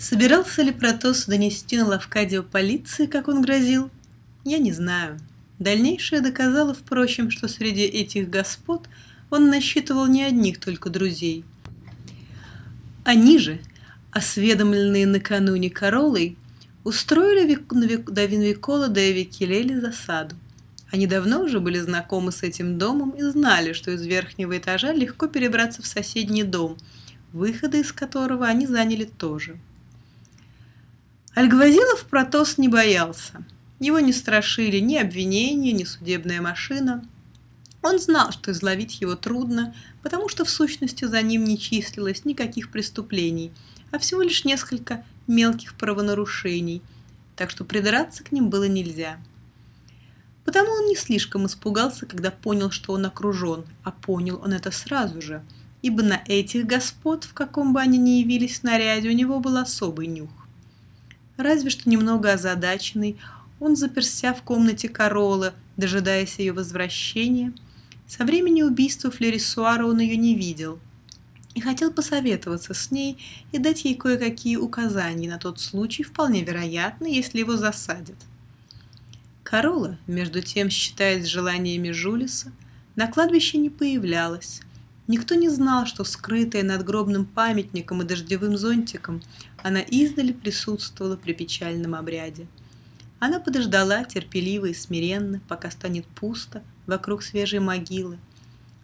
Собирался ли Протос донести на Лавкадио полиции, как он грозил? Я не знаю. Дальнейшее доказало, впрочем, что среди этих господ он насчитывал не одних только друзей. Они же, осведомленные накануне Королой, устроили до Винвикола до Викелели засаду. Они давно уже были знакомы с этим домом и знали, что из верхнего этажа легко перебраться в соседний дом, выходы из которого они заняли тоже. Альгвазилов Протос не боялся. Его не страшили ни обвинения, ни судебная машина. Он знал, что изловить его трудно, потому что в сущности за ним не числилось никаких преступлений, а всего лишь несколько мелких правонарушений, так что придраться к ним было нельзя. Потому он не слишком испугался, когда понял, что он окружен, а понял он это сразу же, ибо на этих господ, в каком бы они ни явились в наряде, у него был особый нюх. Разве что немного озадаченный, он заперся в комнате Королы, дожидаясь ее возвращения. Со времени убийства Флерисуара он ее не видел и хотел посоветоваться с ней и дать ей кое-какие указания на тот случай, вполне вероятно, если его засадят. Корола, между тем, считаясь желаниями Жулиса, на кладбище не появлялась. Никто не знал, что скрытая над гробным памятником и дождевым зонтиком она издали присутствовала при печальном обряде. Она подождала терпеливо и смиренно, пока станет пусто вокруг свежей могилы.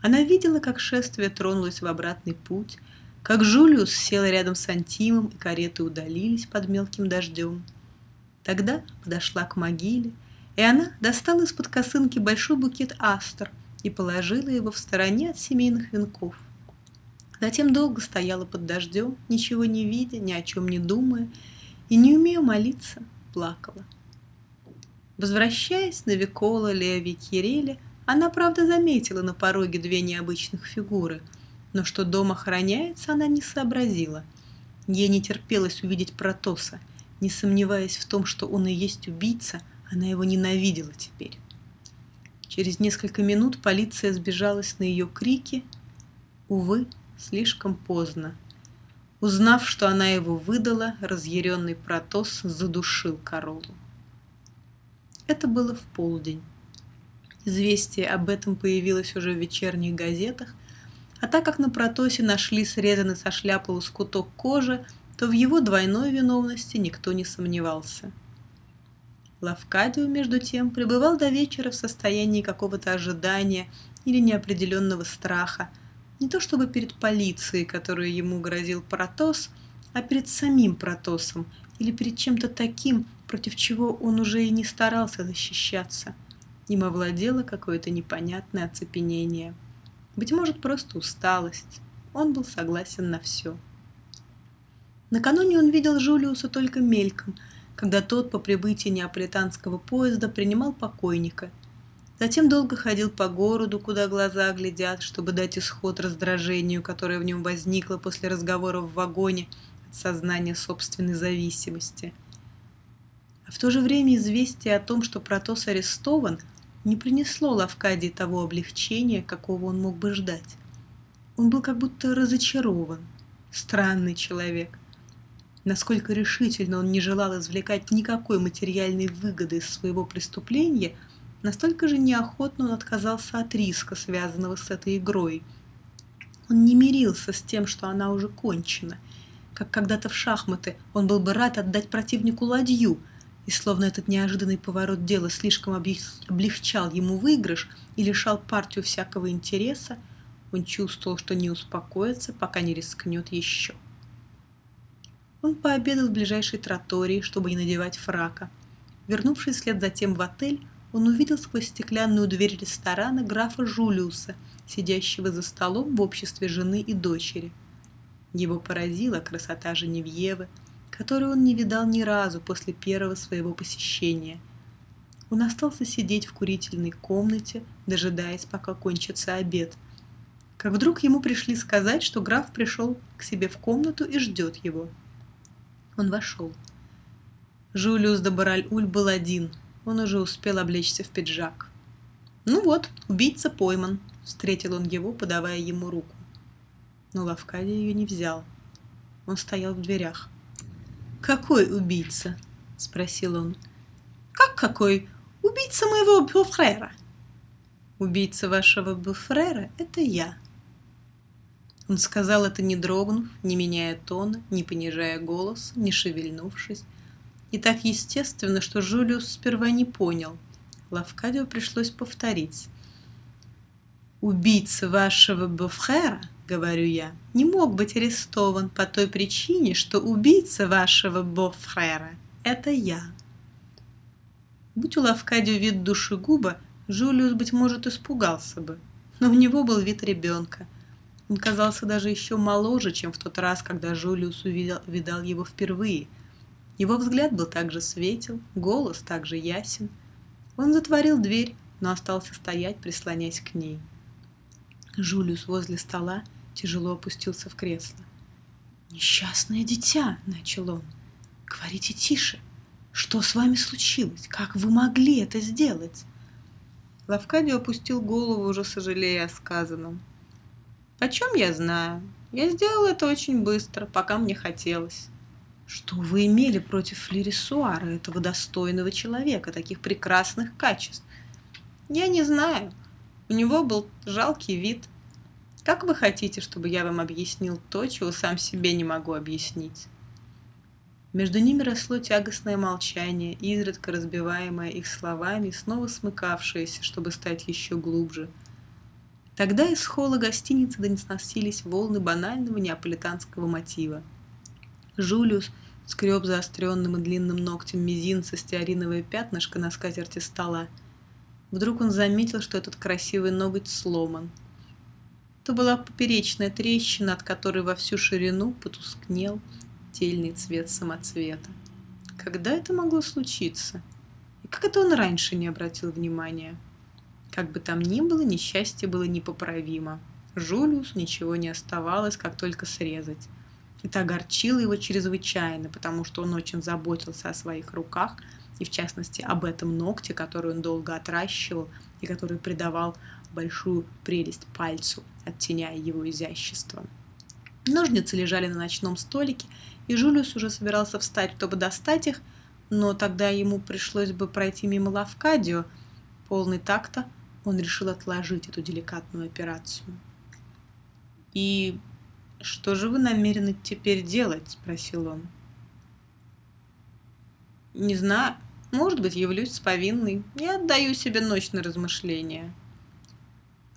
Она видела, как шествие тронулось в обратный путь, как Жулиус сел рядом с Антимом, и кареты удалились под мелким дождем. Тогда подошла к могиле, и она достала из-под косынки большой букет астр и положила его в стороне от семейных венков. Затем долго стояла под дождем, ничего не видя, ни о чем не думая, и, не умея молиться, плакала. Возвращаясь на Викола Леови Киреля, она, правда, заметила на пороге две необычных фигуры, но что дом охраняется, она не сообразила. Ей не терпелось увидеть Протоса. Не сомневаясь в том, что он и есть убийца, она его ненавидела теперь. Через несколько минут полиция сбежалась на ее крики. Увы, слишком поздно. Узнав, что она его выдала, разъяренный Протос задушил Королу. Это было в полдень. Известие об этом появилось уже в вечерних газетах, а так как на Протосе нашли срезанный со шляпы лоскуток кожи, то в его двойной виновности никто не сомневался. Лавкадио, между тем, пребывал до вечера в состоянии какого-то ожидания или неопределенного страха – не то чтобы перед полицией, которую ему грозил Протос, а перед самим Протосом или перед чем-то таким, против чего он уже и не старался защищаться. Им овладело какое-то непонятное оцепенение. Быть может, просто усталость. Он был согласен на все. Накануне он видел Жулиуса только мельком, когда тот по прибытии неаполитанского поезда принимал покойника – Затем долго ходил по городу, куда глаза глядят, чтобы дать исход раздражению, которое в нем возникло после разговора в вагоне от сознания собственной зависимости. А в то же время известие о том, что Протос арестован, не принесло Лавкадии того облегчения, какого он мог бы ждать. Он был как будто разочарован. Странный человек. Насколько решительно он не желал извлекать никакой материальной выгоды из своего преступления – Настолько же неохотно он отказался от риска, связанного с этой игрой. Он не мирился с тем, что она уже кончена. Как когда-то в шахматы он был бы рад отдать противнику ладью, и словно этот неожиданный поворот дела слишком облегчал ему выигрыш и лишал партию всякого интереса, он чувствовал, что не успокоится, пока не рискнет еще. Он пообедал в ближайшей тротории, чтобы не надевать фрака. Вернувшись вслед затем в отель, он увидел сквозь стеклянную дверь ресторана графа Жулиуса, сидящего за столом в обществе жены и дочери. Его поразила красота Женевьевы, которую он не видал ни разу после первого своего посещения. Он остался сидеть в курительной комнате, дожидаясь, пока кончится обед. Как вдруг ему пришли сказать, что граф пришел к себе в комнату и ждет его. Он вошел. Жулиус де Бараль-Уль был один – он уже успел облечься в пиджак. «Ну вот, убийца пойман», — встретил он его, подавая ему руку. Но Лавкадий ее не взял. Он стоял в дверях. «Какой убийца?» – спросил он. «Как какой? Убийца моего буфрера!» «Убийца вашего буфрера – это я!» Он сказал это не дрогнув, не меняя тона, не понижая голос, не шевельнувшись. И так естественно, что Жулиус сперва не понял. Лавкадио пришлось повторить. «Убийца вашего буфрера говорю я, не мог быть арестован по той причине, что убийца вашего Бофрера – это я. Будь у Лавкадио вид душегуба, Жулиус, быть может, испугался бы, но у него был вид ребенка. Он казался даже еще моложе, чем в тот раз, когда Жулиус увидел, видал его впервые. Его взгляд был также светел, голос также ясен. Он затворил дверь, но остался стоять, прислонясь к ней. Жулиус возле стола тяжело опустился в кресло. «Несчастное дитя!» — начал он. «Говорите тише. Что с вами случилось? Как вы могли это сделать?» Лавкадио опустил голову, уже сожалея о сказанном. «Почем я знаю? Я сделал это очень быстро, пока мне хотелось». «Что вы имели против Флерисуара, этого достойного человека, таких прекрасных качеств?» «Я не знаю. У него был жалкий вид. Как вы хотите, чтобы я вам объяснил то, чего сам себе не могу объяснить? Между ними росло тягостное молчание, изредка разбиваемое их словами, снова смыкавшееся, чтобы стать еще глубже. Тогда из холла гостиницы доносились волны банального неаполитанского мотива. Жулиус скреб заостренным и длинным ногтем мизинца стеариновое пятнышко на скатерти стола. Вдруг он заметил, что этот красивый ноготь сломан – то была поперечная трещина, от которой во всю ширину потускнел тельный цвет самоцвета. Когда это могло случиться? И как это он раньше не обратил внимания? Как бы там ни было, несчастье было непоправимо. Жулиусу ничего не оставалось, как только срезать. Это огорчило его чрезвычайно, потому что он очень заботился о своих руках, и в частности об этом ногте, который он долго отращивал и который придавал большую прелесть пальцу, оттеняя его изящество. Ножницы лежали на ночном столике, и Жулиус уже собирался встать, чтобы достать их, но тогда ему пришлось бы пройти мимо Лавкадио. Полный такта он решил отложить эту деликатную операцию. «И что же вы намерены теперь делать?» – спросил он. «Не знаю. Может быть, явлюсь с повинной. Я отдаю себе ночь на размышления».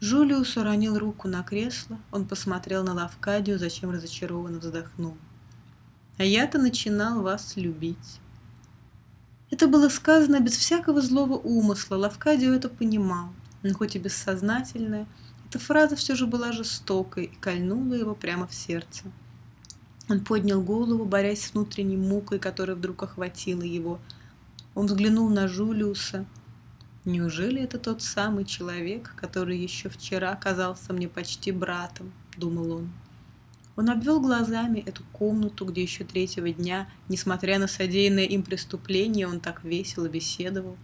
Жулиус уронил руку на кресло, он посмотрел на Лавкадию, зачем разочарованно вздохнул. «А я-то начинал вас любить». Это было сказано без всякого злого умысла, Лавкадио это понимал, хоть и бессознательная, эта фраза все же была жестокой и кольнула его прямо в сердце. Он поднял голову, борясь с внутренней мукой, которая вдруг охватила его. Он взглянул на Жулиуса – Неужели это тот самый человек, который еще вчера казался мне почти братом, думал он. Он обвел глазами эту комнату, где еще третьего дня, несмотря на содеянное им преступление, он так весело беседовал.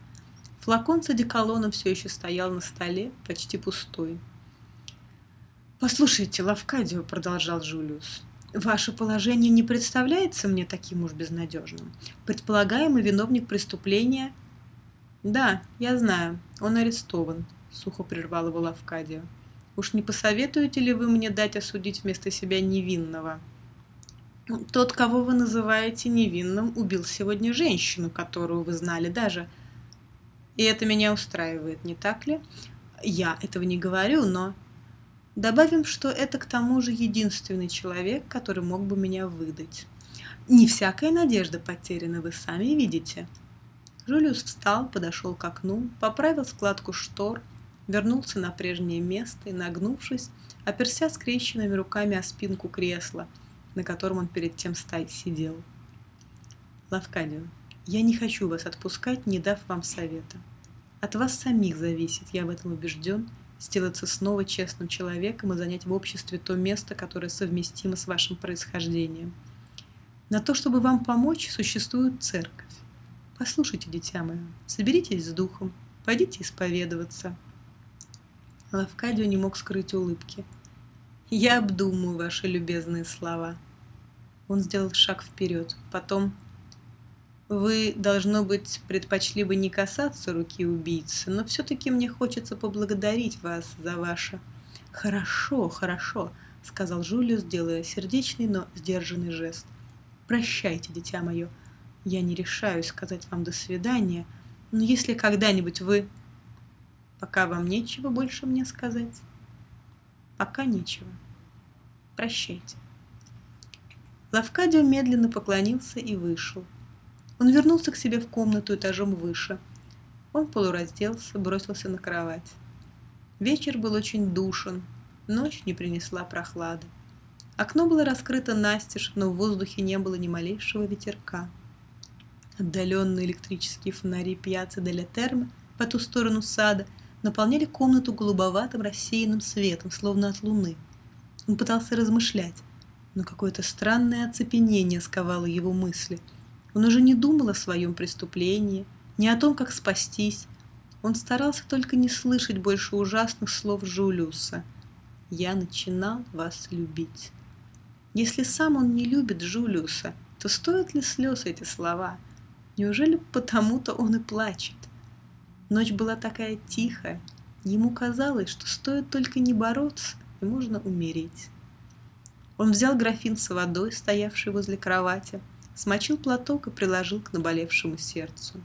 Флакон с одеколоном все еще стоял на столе, почти пустой. «Послушайте, Лавкадио», — продолжал Джулиус, — «ваше положение не представляется мне таким уж безнадежным. Предполагаемый виновник преступления «Да, я знаю, он арестован», — сухо прервал его Лавкадия. «Уж не посоветуете ли вы мне дать осудить вместо себя невинного?» «Тот, кого вы называете невинным, убил сегодня женщину, которую вы знали даже. И это меня устраивает, не так ли? Я этого не говорю, но...» Добавим, что это к тому же единственный человек, который мог бы меня выдать. Не всякая надежда потеряна, вы сами видите. Жулиус встал, подошел к окну, поправил складку штор, вернулся на прежнее место и, нагнувшись, оперся скрещенными руками о спинку кресла, на котором он перед тем сидел. Лавкадио, я не хочу вас отпускать, не дав вам совета. От вас самих зависит, я в этом убежден, сделаться снова честным человеком и занять в обществе то место, которое совместимо с вашим происхождением. На то, чтобы вам помочь, существует церковь. Послушайте, дитя мое, соберитесь с духом, пойдите исповедоваться. Лавкадио не мог скрыть улыбки. Я обдумаю ваши любезные слова. Он сделал шаг вперед, потом Вы, должно быть, предпочли бы не касаться руки убийцы, но все-таки мне хочется поблагодарить вас за ваше... Хорошо, хорошо, сказал Жулиус, делая сердечный, но сдержанный жест. Прощайте, дитя мое. Я не решаюсь сказать вам до свидания, но если когда-нибудь вы... Пока вам нечего больше мне сказать. Пока нечего. Прощайте. Лавкадио медленно поклонился и вышел. Он вернулся к себе в комнату этажом выше. Он полуразделся, бросился на кровать. Вечер был очень душен, ночь не принесла прохлады. Окно было раскрыто настежь, но в воздухе не было ни малейшего ветерка. Отдаленные электрические фонари пьяцы Деля Термы по ту сторону сада наполняли комнату голубоватым рассеянным светом, словно от луны. Он пытался размышлять, но какое-то странное оцепенение сковало его мысли – он уже не думал о своем преступлении, не о том, как спастись. Он старался только не слышать больше ужасных слов Жулиуса. «Я начинал вас любить». Если сам он не любит Жулиуса, то стоят ли слез эти слова? Неужели потому-то он и плачет? Ночь была такая тихая, ему казалось, что стоит только не бороться, и можно умереть. Он взял графин с водой, стоявший возле кровати, смочил платок и приложил к наболевшему сердцу.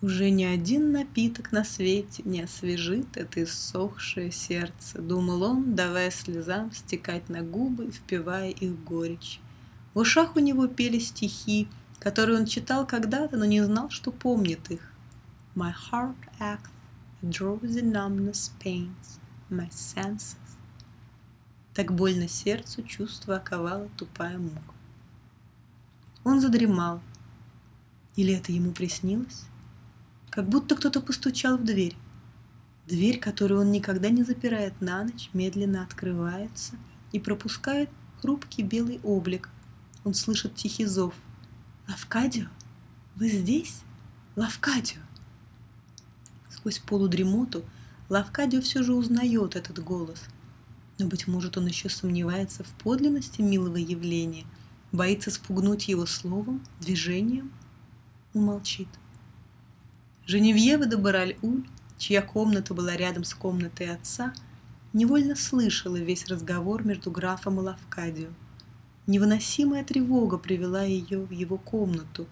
Уже ни один напиток на свете не освежит это иссохшее сердце, думал он, давая слезам стекать на губы, впивая их горечь. В ушах у него пели стихи, которые он читал когда-то, но не знал, что помнит их. My heart acts, drowsy numbness pains my senses. Так больно сердцу чувство оковала тупая мука. Он задремал. Или это ему приснилось? Как будто кто-то постучал в дверь. Дверь, которую он никогда не запирает на ночь, медленно открывается и пропускает хрупкий белый облик. Он слышит тихий зов. «Лавкадио? Вы здесь? Лавкадио?» Сквозь полудремоту Лавкадио все же узнает этот голос. Но, быть может, он еще сомневается в подлинности милого явления – Боится спугнуть его словом, движением? Он молчит. Женевьева де Бараль-Уль, чья комната была рядом с комнатой отца, невольно слышала весь разговор между графом и Лавкадио. Невыносимая тревога привела ее в его комнату,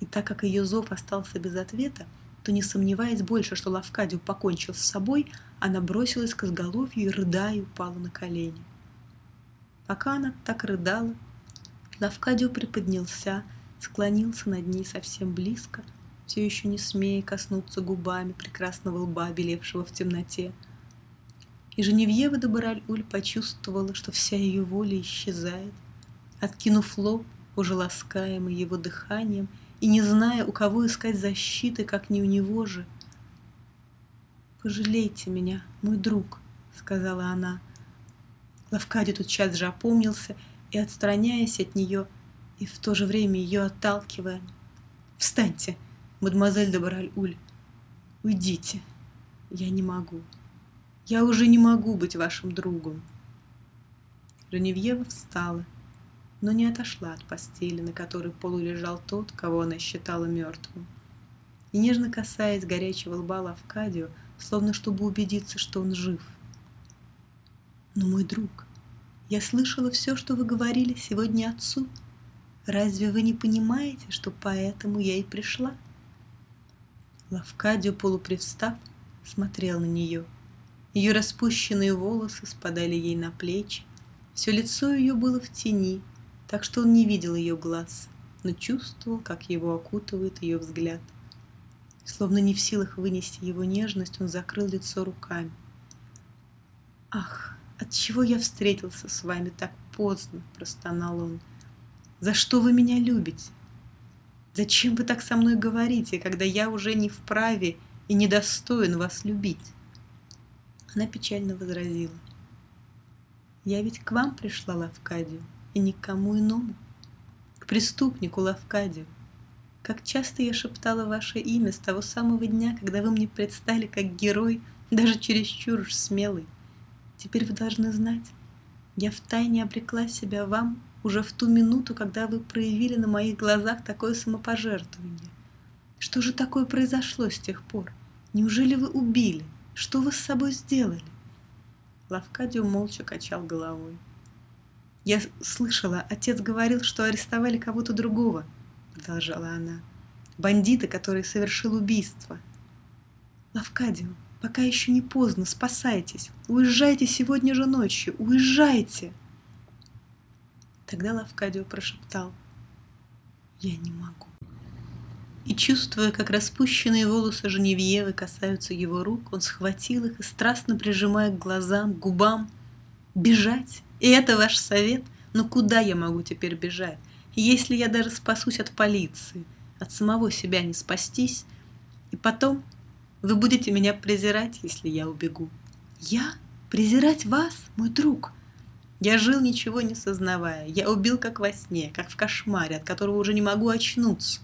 и так как ее зов остался без ответа, то, не сомневаясь больше, что Лавкадио покончил с собой, она бросилась к изголовью и, рыдая, упала на колени. Пока она так рыдала, Лавкадио приподнялся, склонился над ней совсем близко, все еще не смея коснуться губами прекрасного лба, белевшего в темноте. И Женевьева де Бараль-Уль почувствовала, что вся ее воля исчезает. Откинув лоб, уже ласкаемый его дыханием, и не зная, у кого искать защиты, как не у него же. «Пожалейте меня, мой друг», — сказала она. Лавкади тут час же опомнился и отстраняясь от нее, и в то же время ее отталкивая. «Встаньте, мадемуазель де Бараль-Уль, уйдите, я не могу, я уже не могу быть вашим другом». Женевьева встала, но не отошла от постели, на которой полулежал тот, кого она считала мертвым. И нежно касаясь горячего лба Лавкадио, словно чтобы убедиться, что он жив. «Но мой друг, я слышала все, что вы говорили сегодня отцу. Разве вы не понимаете, что поэтому я и пришла?» Лавкадио, полупривстав, смотрел на нее. Ее распущенные волосы спадали ей на плечи. Все лицо ее было в тени, так что он не видел ее глаз, но чувствовал, как его окутывает ее взгляд. Словно не в силах вынести его нежность, он закрыл лицо руками. «Ах, «Отчего я встретился с вами так поздно?» – простонал он. «За что вы меня любите? Зачем вы так со мной говорите, когда я уже не вправе и недостоин вас любить?» Она печально возразила. «Я ведь к вам пришла, Лавкадию, и ни к кому иному, к преступнику Лавкадию. Как часто я шептала ваше имя с того самого дня, когда вы мне предстали как герой, даже чересчур смелый. Теперь вы должны знать, я втайне обрекла себя вам уже в ту минуту, когда вы проявили на моих глазах такое самопожертвование. Что же такое произошло с тех пор? Неужели вы убили? Что вы с собой сделали?» Лавкадио молча качал головой. «Я слышала, отец говорил, что арестовали кого-то другого», — продолжала она. «Бандита, который совершил убийство». «Лавкадио, пока еще не поздно, спасайтесь. Уезжайте сегодня же ночью, уезжайте!» Тогда Лавкадио прошептал. «Я не могу». И чувствуя, как распущенные волосы Женевьевы касаются его рук, он схватил их и, страстно прижимая к глазам, к губам, «Бежать? И это ваш совет? Но куда я могу теперь бежать? Если я даже спасусь от полиции, от самого себя не спастись, и потом вы будете меня презирать, если я убегу. Я? Презирать вас, мой друг? Я жил, ничего не сознавая. Я убил, как во сне, как в кошмаре, от которого уже не могу очнуться.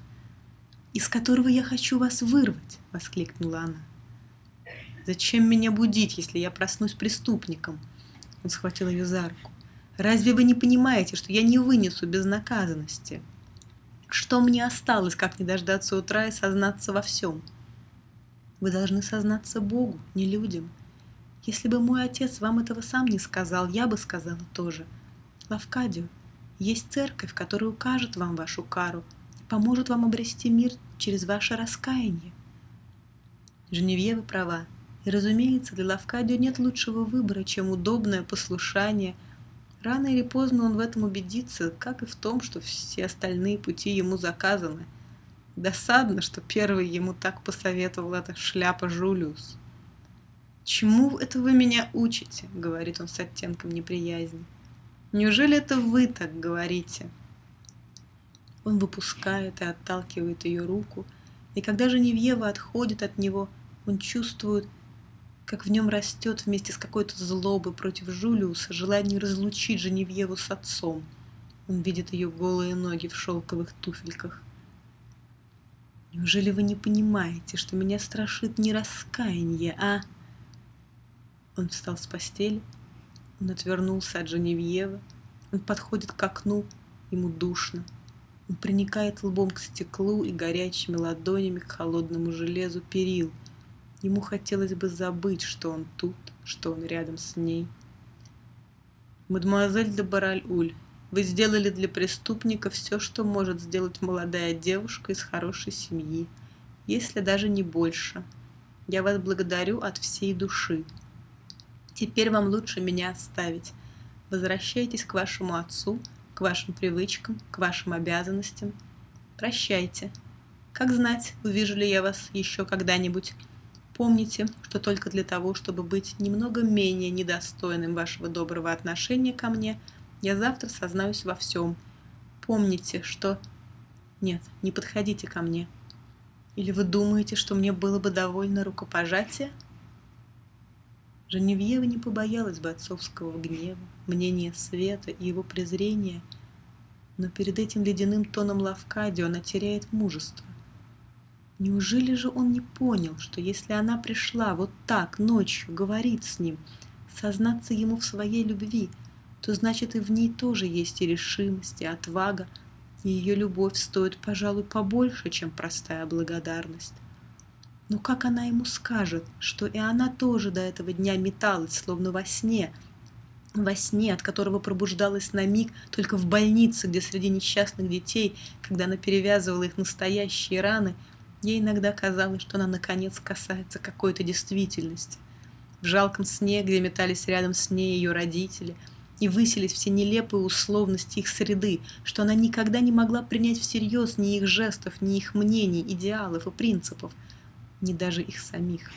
«Из которого я хочу вас вырвать!» — воскликнула она. «Зачем меня будить, если я проснусь преступником?» Он схватил ее за руку. «Разве вы не понимаете, что я не вынесу безнаказанности? Что мне осталось, как не дождаться утра и сознаться во всем?» «Вы должны сознаться Богу, не людям. Если бы мой отец вам этого сам не сказал, я бы сказала тоже. Лавкадио, есть церковь, которая укажет вам вашу кару, поможет вам обрести мир через ваше раскаяние. Женевьева права. И, разумеется, для Лавкадио нет лучшего выбора, чем удобное послушание. Рано или поздно он в этом убедится, как и в том, что все остальные пути ему заказаны. Досадно, что первый ему так посоветовал эта шляпа Жулиус. «Чему это вы меня учите?» — говорит он с оттенком неприязни. «Неужели это вы так говорите?» Он выпускает и отталкивает ее руку, и когда Женевьева отходит от него, он чувствует, как в нем растет вместе с какой-то злобой против Жулиуса желание разлучить Женевьеву с отцом. Он видит ее голые ноги в шелковых туфельках. Неужели вы не понимаете, что меня страшит не раскаяние, а... Он встал с постели, он отвернулся от Женевьевы, он подходит к окну, ему душно. Он приникает лбом к стеклу и горячими ладонями к холодному железу перил. Ему хотелось бы забыть, что он тут, что он рядом с ней. «Мадемуазель де Бараль-Уль, вы сделали для преступника все, что может сделать молодая девушка из хорошей семьи, если даже не больше. Я вас благодарю от всей души. Теперь вам лучше меня оставить. Возвращайтесь к вашему отцу, к вашим привычкам, к вашим обязанностям. Прощайте. Как знать, увижу ли я вас еще когда-нибудь. Помните, что только для того, чтобы быть немного менее недостойным вашего доброго отношения ко мне, я завтра сознаюсь во всем. Помните, что... Нет, не подходите ко мне. Или вы думаете, что мне было бы довольно рукопожатия? Женевьева не побоялась бы отцовского гнева, мнения Света и его презрения, но перед этим ледяным тоном Лавкадио она теряет мужество. Неужели же он не понял, что если она пришла вот так ночью говорить с ним, сознаться ему в своей любви, то значит и в ней тоже есть и решимость, и отвага, и ее любовь стоит, пожалуй, побольше, чем простая благодарность. Но как она ему скажет, что и она тоже до этого дня металась, словно во сне, во сне, от которого пробуждалась на миг только в больнице, где среди несчастных детей, когда она перевязывала их настоящие раны, ей иногда казалось, что она наконец касается какой-то действительности. В жалком сне, где метались рядом с ней ее родители, и высились все нелепые условности их среды, что она никогда не могла принять всерьез ни их жестов, ни их мнений, идеалов и принципов – ни даже их самих.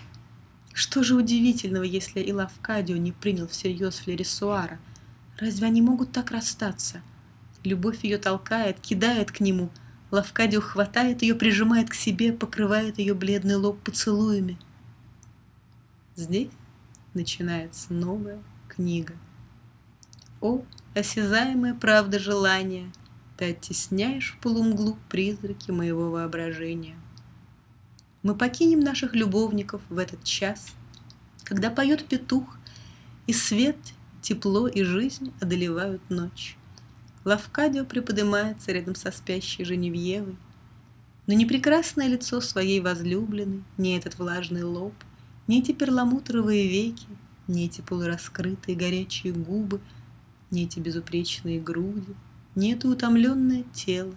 Что же удивительного, если и Лавкадио не принял всерьез Флерисуара? Разве они могут так расстаться? Любовь ее толкает, кидает к нему. Лавкадио хватает ее, прижимает к себе, покрывает ее бледный лоб поцелуями. Здесь начинается новая книга. О, осязаемая правда желания, ты оттесняешь в полумглу призраки моего воображения мы покинем наших любовников в этот час, когда поет петух, и свет, тепло и жизнь одолевают ночь. Лавкадио приподнимается рядом со спящей Женевьевой. Но ни прекрасное лицо своей возлюбленной, ни этот влажный лоб, ни эти перламутровые веки, ни эти полураскрытые горячие губы, ни эти безупречные груди, ни это утомленное тело.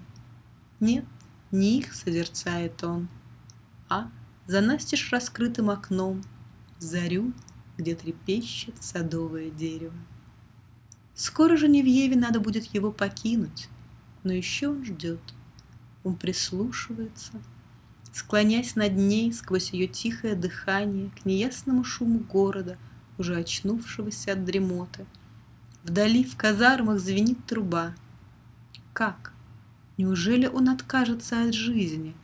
Нет, не их созерцает он, а за настежь раскрытым окном зарю, где трепещет садовое дерево. Скоро же Невьеве надо будет его покинуть, но еще он ждет. Он прислушивается, склонясь над ней сквозь ее тихое дыхание к неясному шуму города, уже очнувшегося от дремоты. Вдали в казармах звенит труба. Как? Неужели он откажется от жизни?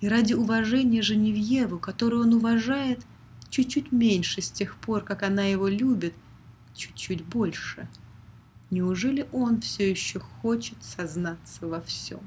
И ради уважения Женевьеву, которую он уважает чуть-чуть меньше с тех пор, как она его любит, чуть-чуть больше – Неужели он все еще хочет сознаться во всем?